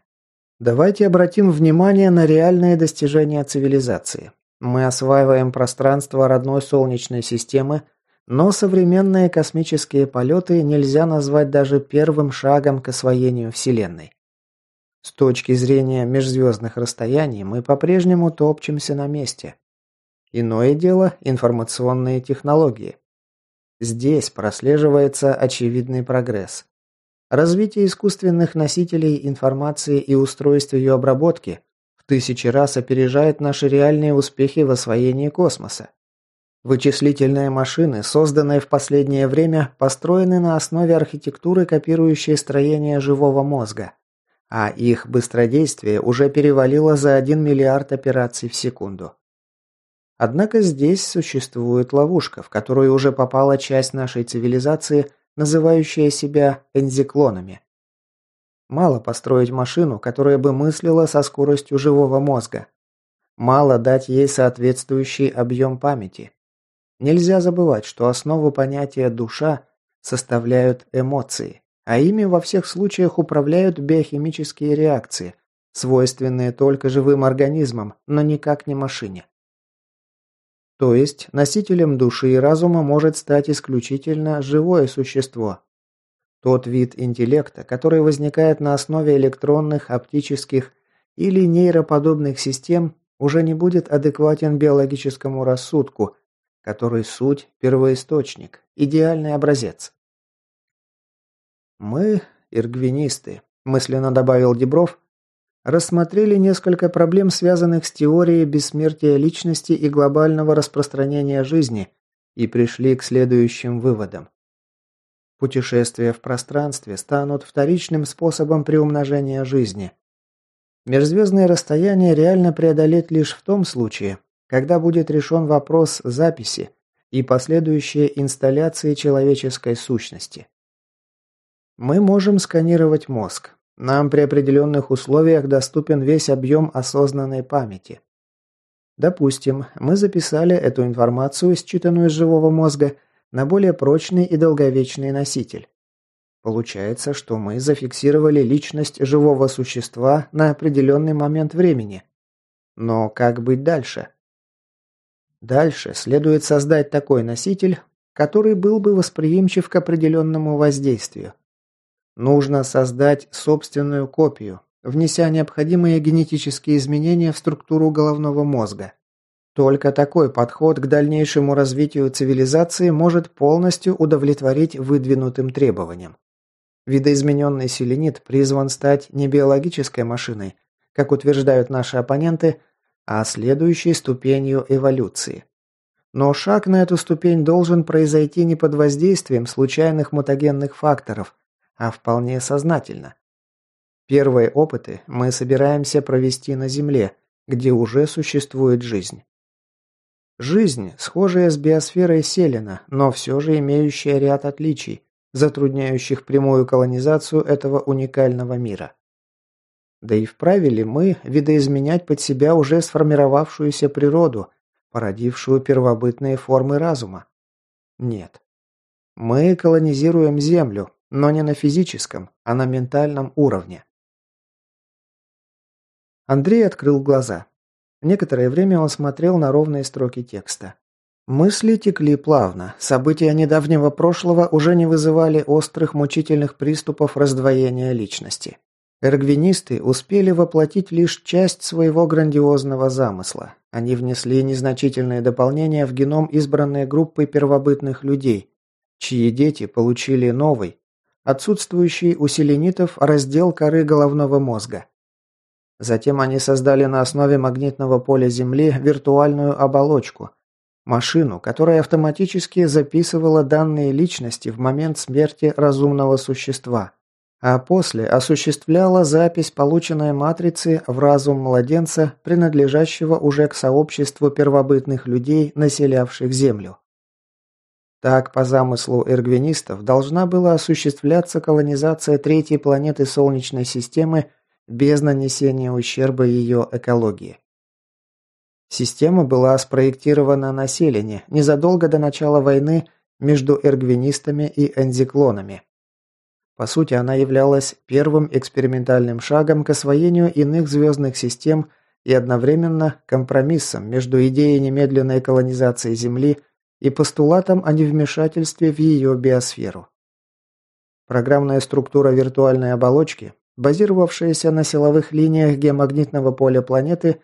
Давайте обратим внимание на реальные достижения цивилизации. Мы осваиваем пространство родной Солнечной системы, но современные космические полеты нельзя назвать даже первым шагом к освоению Вселенной. С точки зрения межзвездных расстояний мы по-прежнему топчемся на месте. Иное дело – информационные технологии. Здесь прослеживается очевидный прогресс. Развитие искусственных носителей информации и устройств ее обработки в тысячи раз опережает наши реальные успехи в освоении космоса. Вычислительные машины, созданные в последнее время, построены на основе архитектуры, копирующей строение живого мозга, а их быстродействие уже перевалило за 1 миллиард операций в секунду. Однако здесь существует ловушка, в которую уже попала часть нашей цивилизации, называющая себя энзиклонами. Мало построить машину, которая бы мыслила со скоростью живого мозга. Мало дать ей соответствующий объем памяти. Нельзя забывать, что основу понятия «душа» составляют эмоции, а ими во всех случаях управляют биохимические реакции, свойственные только живым организмам, но никак не машине. То есть носителем души и разума может стать исключительно живое существо. Тот вид интеллекта, который возникает на основе электронных, оптических или нейроподобных систем, уже не будет адекватен биологическому рассудку, который суть первоисточник, идеальный образец. Мы, иргвинисты, мысленно добавил Дебров, рассмотрели несколько проблем, связанных с теорией бессмертия личности и глобального распространения жизни, и пришли к следующим выводам. Путешествия в пространстве станут вторичным способом приумножения жизни. Межзвездные расстояния реально преодолеть лишь в том случае, когда будет решен вопрос записи и последующей инсталляции человеческой сущности. Мы можем сканировать мозг, нам при определенных условиях доступен весь объем осознанной памяти. Допустим, мы записали эту информацию, считанную из живого мозга, на более прочный и долговечный носитель. Получается, что мы зафиксировали личность живого существа на определенный момент времени. Но как быть дальше? Дальше следует создать такой носитель, который был бы восприимчив к определенному воздействию. Нужно создать собственную копию, внеся необходимые генетические изменения в структуру головного мозга. Только такой подход к дальнейшему развитию цивилизации может полностью удовлетворить выдвинутым требованиям. Видоизмененный селенит призван стать не биологической машиной, как утверждают наши оппоненты, а следующей ступенью эволюции. Но шаг на эту ступень должен произойти не под воздействием случайных мутагенных факторов, а вполне сознательно. Первые опыты мы собираемся провести на Земле, где уже существует жизнь. Жизнь, схожая с биосферой Селена, но все же имеющая ряд отличий, затрудняющих прямую колонизацию этого уникального мира. Да и вправе ли мы видоизменять под себя уже сформировавшуюся природу, породившую первобытные формы разума? Нет. Мы колонизируем Землю, но не на физическом, а на ментальном уровне. Андрей открыл глаза. Некоторое время он смотрел на ровные строки текста. Мысли текли плавно. События недавнего прошлого уже не вызывали острых мучительных приступов раздвоения личности. Эргвинисты успели воплотить лишь часть своего грандиозного замысла. Они внесли незначительные дополнения в геном избранной группы первобытных людей, чьи дети получили новый, отсутствующий у селенитов раздел коры головного мозга. Затем они создали на основе магнитного поля Земли виртуальную оболочку, машину, которая автоматически записывала данные личности в момент смерти разумного существа, а после осуществляла запись полученной матрицы в разум младенца, принадлежащего уже к сообществу первобытных людей, населявших Землю. Так, по замыслу эргвинистов, должна была осуществляться колонизация третьей планеты Солнечной системы без нанесения ущерба ее экологии. Система была спроектирована на незадолго до начала войны между эргвинистами и энзиклонами. По сути, она являлась первым экспериментальным шагом к освоению иных звездных систем и одновременно компромиссом между идеей немедленной колонизации Земли и постулатом о невмешательстве в ее биосферу. Программная структура виртуальной оболочки, базировавшаяся на силовых линиях геомагнитного поля планеты,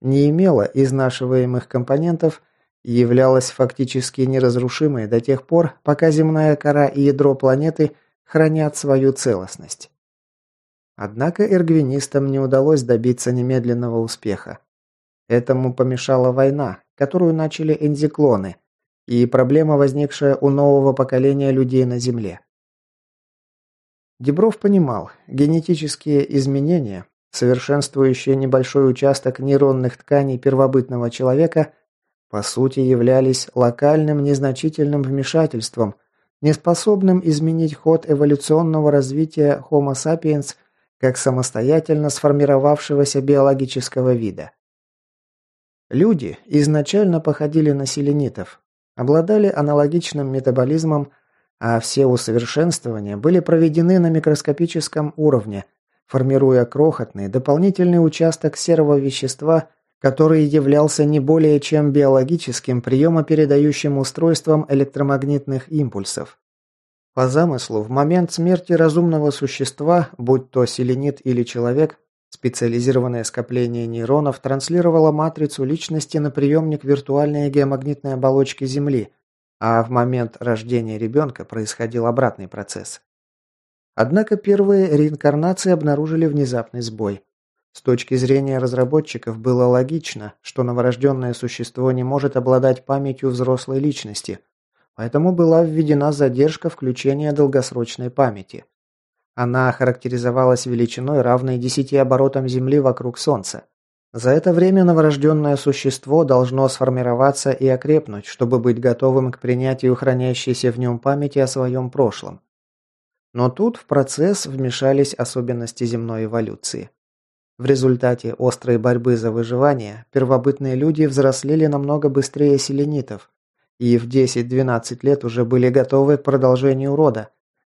не имела изнашиваемых компонентов и являлась фактически неразрушимой до тех пор, пока земная кора и ядро планеты хранят свою целостность. Однако эргвинистам не удалось добиться немедленного успеха. Этому помешала война, которую начали энзиклоны, и проблема, возникшая у нового поколения людей на Земле. Дебров понимал, генетические изменения, совершенствующие небольшой участок нейронных тканей первобытного человека, по сути являлись локальным незначительным вмешательством, неспособным изменить ход эволюционного развития Homo sapiens как самостоятельно сформировавшегося биологического вида. Люди изначально походили на селенитов, обладали аналогичным метаболизмом, а все усовершенствования были проведены на микроскопическом уровне, формируя крохотный дополнительный участок серого вещества, который являлся не более чем биологическим приемопередающим устройством электромагнитных импульсов. По замыслу, в момент смерти разумного существа, будь то селенит или человек, специализированное скопление нейронов транслировало матрицу личности на приемник виртуальной геомагнитной оболочки Земли, а в момент рождения ребенка происходил обратный процесс. Однако первые реинкарнации обнаружили внезапный сбой. С точки зрения разработчиков было логично, что новорожденное существо не может обладать памятью взрослой личности – Поэтому была введена задержка включения долгосрочной памяти. Она характеризовалась величиной, равной 10 оборотам Земли вокруг Солнца. За это время новорожденное существо должно сформироваться и окрепнуть, чтобы быть готовым к принятию хранящейся в нем памяти о своем прошлом. Но тут в процесс вмешались особенности земной эволюции. В результате острой борьбы за выживание первобытные люди взрослели намного быстрее селенитов, и в 10-12 лет уже были готовы к продолжению рода,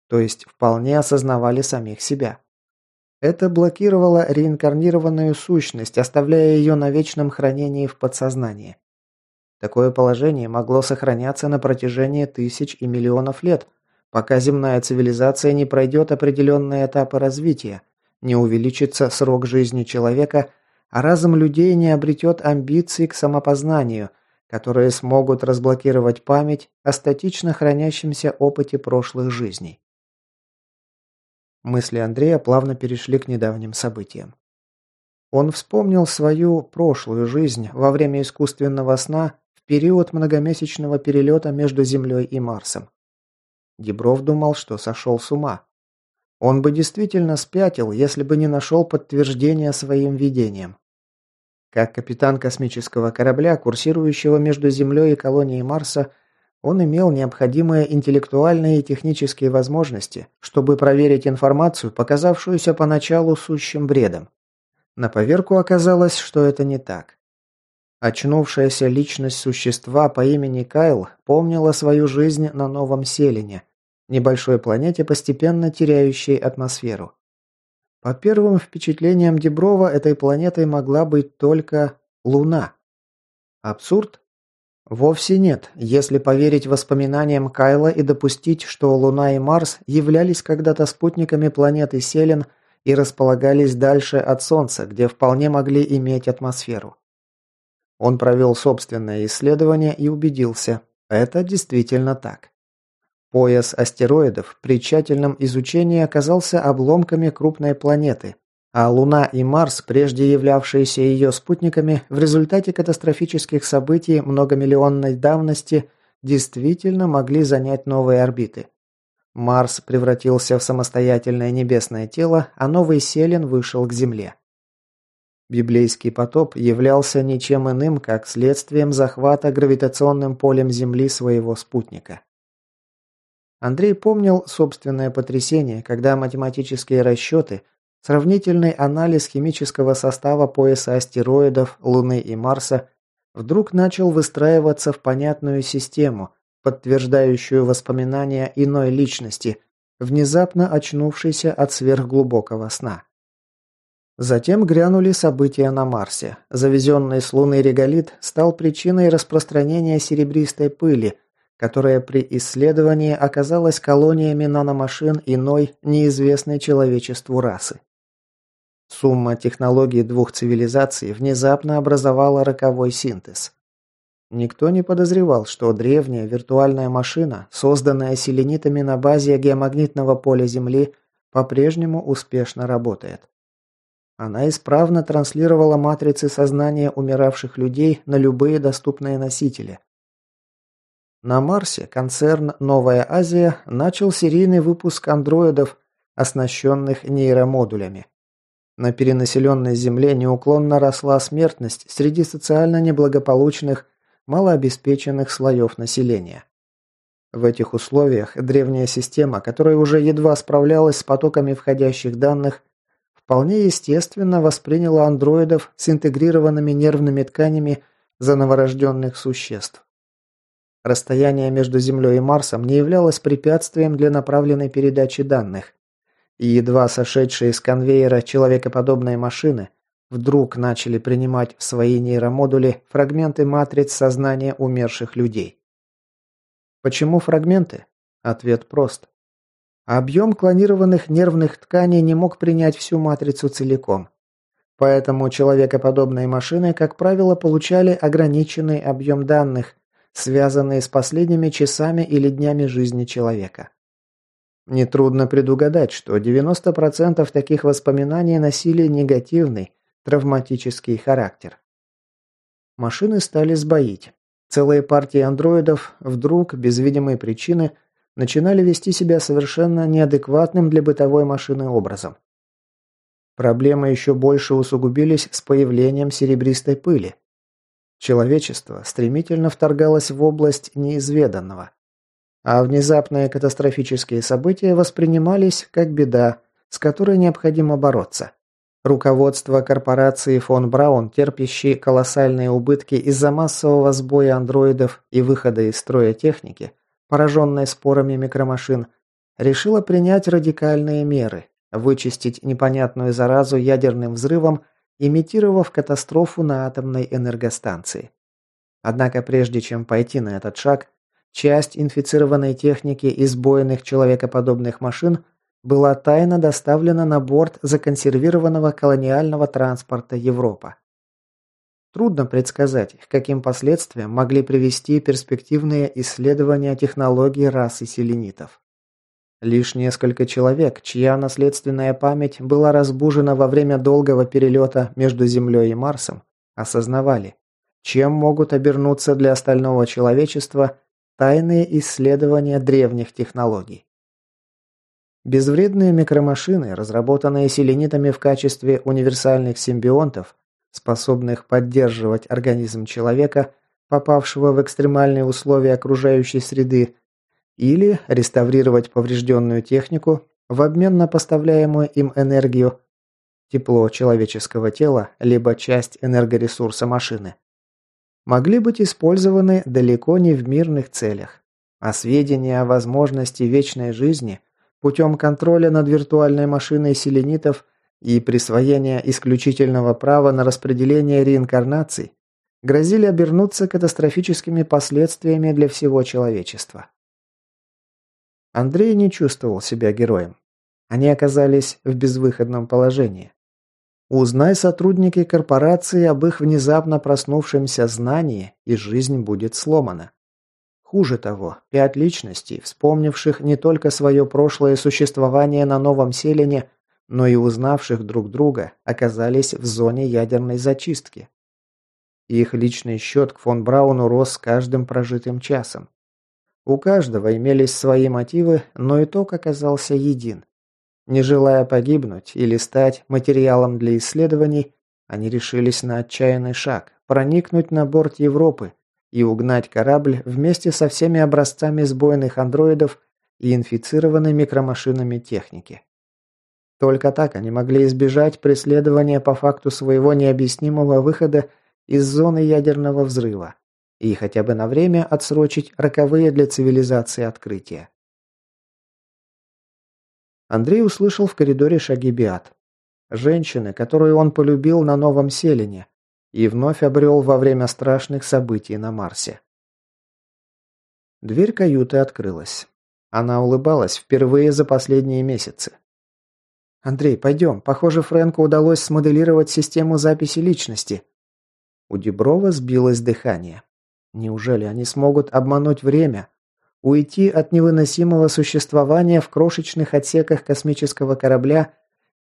то есть вполне осознавали самих себя. Это блокировало реинкарнированную сущность, оставляя ее на вечном хранении в подсознании. Такое положение могло сохраняться на протяжении тысяч и миллионов лет, пока земная цивилизация не пройдет определенные этапы развития, не увеличится срок жизни человека, а разум людей не обретет амбиций к самопознанию – которые смогут разблокировать память о статично хранящемся опыте прошлых жизней. Мысли Андрея плавно перешли к недавним событиям. Он вспомнил свою прошлую жизнь во время искусственного сна в период многомесячного перелета между Землей и Марсом. Дебров думал, что сошел с ума. Он бы действительно спятил, если бы не нашел подтверждения своим видениям. Как капитан космического корабля, курсирующего между Землей и колонией Марса, он имел необходимые интеллектуальные и технические возможности, чтобы проверить информацию, показавшуюся поначалу сущим бредом. На поверку оказалось, что это не так. Очнувшаяся личность существа по имени Кайл помнила свою жизнь на Новом Селине, небольшой планете, постепенно теряющей атмосферу. По первым впечатлениям Деброва, этой планетой могла быть только Луна. Абсурд? Вовсе нет, если поверить воспоминаниям Кайла и допустить, что Луна и Марс являлись когда-то спутниками планеты Селен и располагались дальше от Солнца, где вполне могли иметь атмосферу. Он провел собственное исследование и убедился, это действительно так. Пояс астероидов при тщательном изучении оказался обломками крупной планеты, а Луна и Марс, прежде являвшиеся ее спутниками, в результате катастрофических событий многомиллионной давности действительно могли занять новые орбиты. Марс превратился в самостоятельное небесное тело, а новый Селен вышел к Земле. Библейский потоп являлся ничем иным, как следствием захвата гравитационным полем Земли своего спутника. Андрей помнил собственное потрясение, когда математические расчеты, сравнительный анализ химического состава пояса астероидов, Луны и Марса вдруг начал выстраиваться в понятную систему, подтверждающую воспоминания иной личности, внезапно очнувшейся от сверхглубокого сна. Затем грянули события на Марсе. Завезенный с Луны реголит стал причиной распространения серебристой пыли, которая при исследовании оказалась колониями наномашин иной, неизвестной человечеству расы. Сумма технологий двух цивилизаций внезапно образовала роковой синтез. Никто не подозревал, что древняя виртуальная машина, созданная селенитами на базе геомагнитного поля Земли, по-прежнему успешно работает. Она исправно транслировала матрицы сознания умиравших людей на любые доступные носители. На Марсе концерн «Новая Азия» начал серийный выпуск андроидов, оснащенных нейромодулями. На перенаселенной Земле неуклонно росла смертность среди социально неблагополучных, малообеспеченных слоев населения. В этих условиях древняя система, которая уже едва справлялась с потоками входящих данных, вполне естественно восприняла андроидов с интегрированными нервными тканями за новорожденных существ. Расстояние между Землей и Марсом не являлось препятствием для направленной передачи данных, и едва сошедшие с конвейера человекоподобные машины вдруг начали принимать в свои нейромодули фрагменты матриц сознания умерших людей. Почему фрагменты? Ответ прост. Объем клонированных нервных тканей не мог принять всю матрицу целиком. Поэтому человекоподобные машины, как правило, получали ограниченный объем данных, связанные с последними часами или днями жизни человека. Нетрудно предугадать, что 90% таких воспоминаний носили негативный, травматический характер. Машины стали сбоить. Целые партии андроидов вдруг, без видимой причины, начинали вести себя совершенно неадекватным для бытовой машины образом. Проблемы еще больше усугубились с появлением серебристой пыли. Человечество стремительно вторгалось в область неизведанного. А внезапные катастрофические события воспринимались как беда, с которой необходимо бороться. Руководство корпорации фон Браун, терпящей колоссальные убытки из-за массового сбоя андроидов и выхода из строя техники, пораженная спорами микромашин, решила принять радикальные меры, вычистить непонятную заразу ядерным взрывом, имитировав катастрофу на атомной энергостанции. Однако прежде чем пойти на этот шаг, часть инфицированной техники и сбоенных человекоподобных машин была тайно доставлена на борт законсервированного колониального транспорта Европа. Трудно предсказать, к каким последствиям могли привести перспективные исследования технологий расы селенитов. Лишь несколько человек, чья наследственная память была разбужена во время долгого перелета между Землей и Марсом, осознавали, чем могут обернуться для остального человечества тайные исследования древних технологий. Безвредные микромашины, разработанные селенитами в качестве универсальных симбионтов, способных поддерживать организм человека, попавшего в экстремальные условия окружающей среды, или реставрировать поврежденную технику в обмен на поставляемую им энергию, тепло человеческого тела, либо часть энергоресурса машины, могли быть использованы далеко не в мирных целях, а сведения о возможности вечной жизни путем контроля над виртуальной машиной селенитов – и присвоение исключительного права на распределение реинкарнаций грозили обернуться катастрофическими последствиями для всего человечества. Андрей не чувствовал себя героем. Они оказались в безвыходном положении. Узнай сотрудники корпорации об их внезапно проснувшемся знании, и жизнь будет сломана. Хуже того, пять личностей, вспомнивших не только свое прошлое существование на новом селене, но и узнавших друг друга оказались в зоне ядерной зачистки. Их личный счет к фон Брауну рос с каждым прожитым часом. У каждого имелись свои мотивы, но итог оказался един. Не желая погибнуть или стать материалом для исследований, они решились на отчаянный шаг – проникнуть на борт Европы и угнать корабль вместе со всеми образцами сбойных андроидов и инфицированной микромашинами техники. Только так они могли избежать преследования по факту своего необъяснимого выхода из зоны ядерного взрыва и хотя бы на время отсрочить роковые для цивилизации открытия. Андрей услышал в коридоре шаги Биат. женщины, которую он полюбил на Новом Селене и вновь обрел во время страшных событий на Марсе. Дверь каюты открылась. Она улыбалась впервые за последние месяцы. «Андрей, пойдем. Похоже, Фрэнку удалось смоделировать систему записи личности». У Деброва сбилось дыхание. Неужели они смогут обмануть время? Уйти от невыносимого существования в крошечных отсеках космического корабля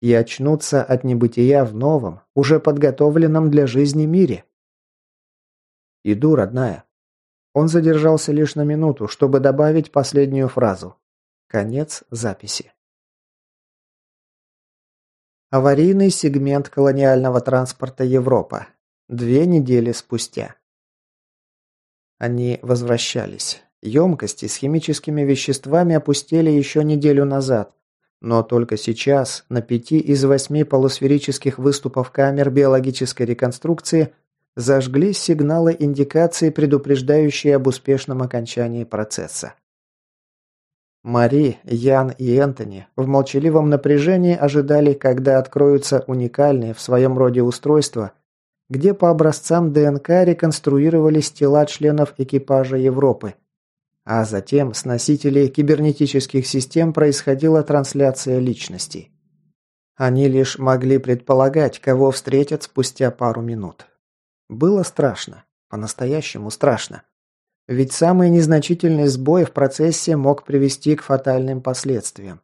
и очнуться от небытия в новом, уже подготовленном для жизни мире? «Иду, родная». Он задержался лишь на минуту, чтобы добавить последнюю фразу. Конец записи. Аварийный сегмент колониального транспорта Европа. Две недели спустя. Они возвращались. Емкости с химическими веществами опустили еще неделю назад, но только сейчас на пяти из восьми полусферических выступов камер биологической реконструкции зажглись сигналы индикации, предупреждающие об успешном окончании процесса. Мари, Ян и Энтони в молчаливом напряжении ожидали, когда откроются уникальные в своем роде устройства, где по образцам ДНК реконструировались тела членов экипажа Европы. А затем с носителей кибернетических систем происходила трансляция личностей. Они лишь могли предполагать, кого встретят спустя пару минут. Было страшно. По-настоящему страшно. Ведь самый незначительный сбой в процессе мог привести к фатальным последствиям.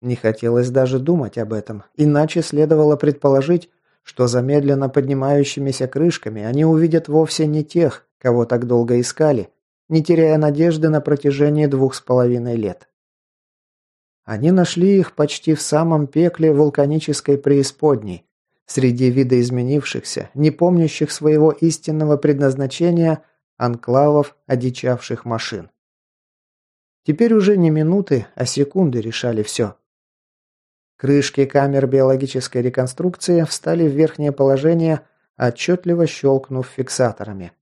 Не хотелось даже думать об этом, иначе следовало предположить, что замедленно поднимающимися крышками они увидят вовсе не тех, кого так долго искали, не теряя надежды на протяжении двух с половиной лет. Они нашли их почти в самом пекле вулканической преисподней, среди видоизменившихся, не помнящих своего истинного предназначения – анклавов одичавших машин. Теперь уже не минуты, а секунды решали все. Крышки камер биологической реконструкции встали в верхнее положение, отчетливо щелкнув фиксаторами.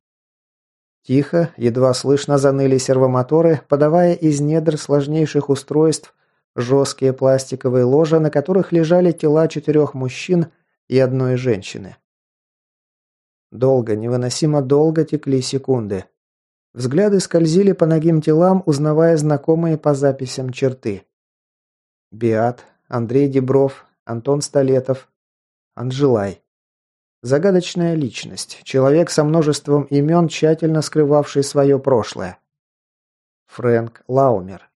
Тихо, едва слышно заныли сервомоторы, подавая из недр сложнейших устройств жесткие пластиковые ложа, на которых лежали тела четырех мужчин и одной женщины. Долго, невыносимо долго текли секунды. Взгляды скользили по ногим телам, узнавая знакомые по записям черты. Биат, Андрей Дебров, Антон Столетов, Анжелай. Загадочная личность, человек со множеством имен, тщательно скрывавший свое прошлое. Фрэнк Лаумер.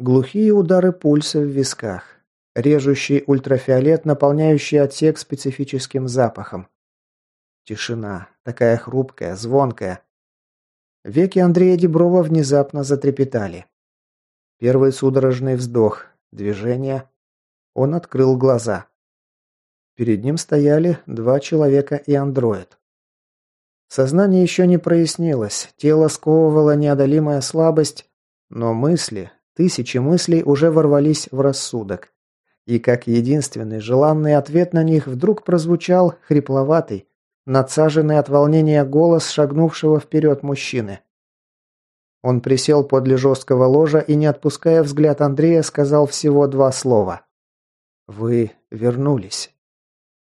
Глухие удары пульса в висках. Режущий ультрафиолет, наполняющий отсек специфическим запахом. Тишина. Такая хрупкая, звонкая. Веки Андрея Деброва внезапно затрепетали. Первый судорожный вздох. Движение. Он открыл глаза. Перед ним стояли два человека и андроид. Сознание еще не прояснилось, тело сковывало неодолимая слабость, но мысли, тысячи мыслей уже ворвались в рассудок. И как единственный желанный ответ на них вдруг прозвучал хрипловатый, надсаженный от волнения голос шагнувшего вперед мужчины. Он присел подле жесткого ложа и, не отпуская взгляд Андрея, сказал всего два слова. «Вы вернулись».